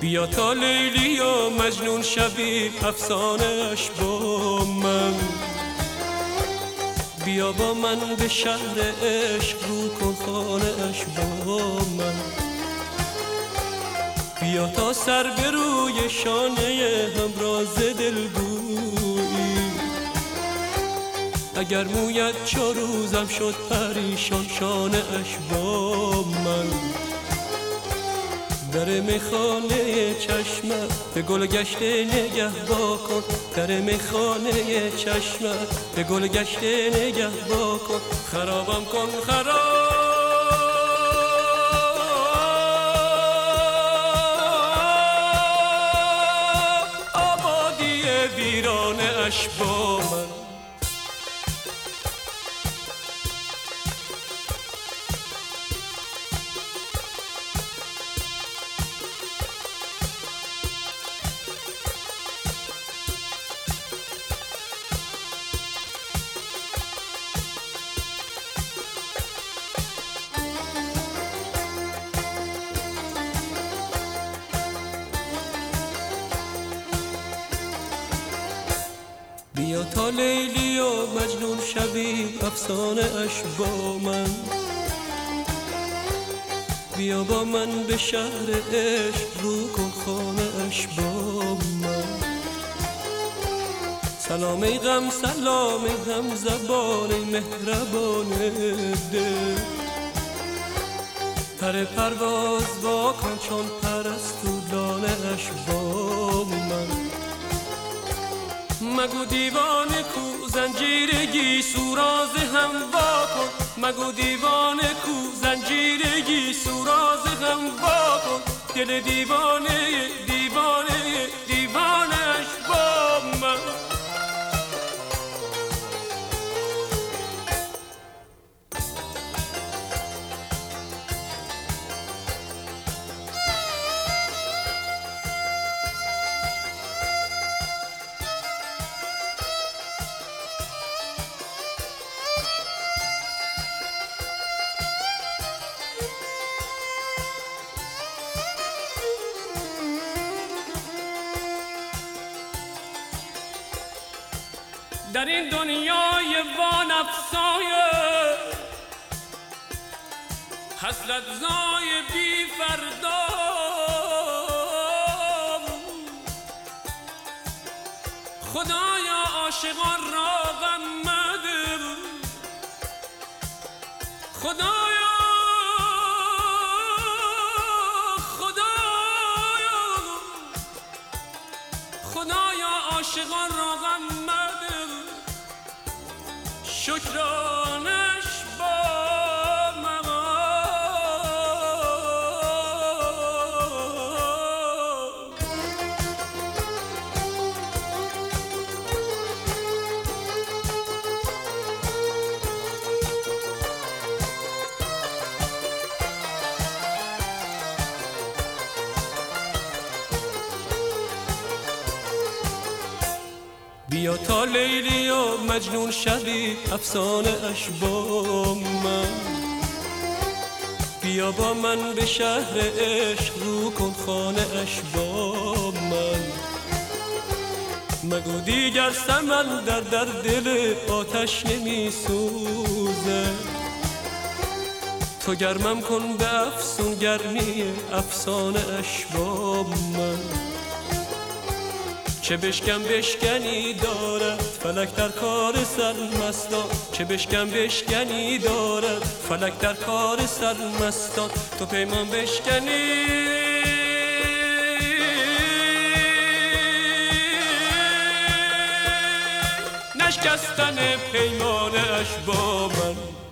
بیا تا لیلی و مجنون شوی افسانش با من. بیا با من به شهر عشق رو کن خانهش با من. بیا تا سر به روی شانه همراز دلگویی. اگر مویت چه روزم شد پریشان شانه اش با در میخانه چشمت به گل گشته نگه با کن. در میخانه چشمت به گل گشته نگه با کن. خرابم کن خراب. آبادی ویرانه اش با من. بیا تا لیلی و مجنون شوی افسانه اش با من. بیا با من به شهر عشق رو کن خانه اش با من. سلام ای غم سلام ای هم زبان مهربان دل پر پرواز با کن چون پرستو اش با من. مگو دیوانه کو زنجیرگی سوراز هم با کن. مگو دیوانه کو زنجیرگی سوراز هم با کن. دل دیوانه دیوانه دیوانش در این دنیای وان افسایه حسرت زای بی فردا. خدایا عاشقان را غم مده. خدایا خدایا. خدایا عاشقان را غم should. تا لیلی و مجنون شوی افسانه اش با من. بیا با من به شهر عشق رو کن خانه اش با من. مگو دیگر سمن در در دل آتش نمی سوزه. تو گرمم کن به افسون گرمی افسانه اش با من. چه بشکم بشکنی دارد فلک در کار سرمستان چه بشکم بشکنی دارد فلک در کار سرمستان تو پیمان بشکنی. نشکستن پیمانش با من.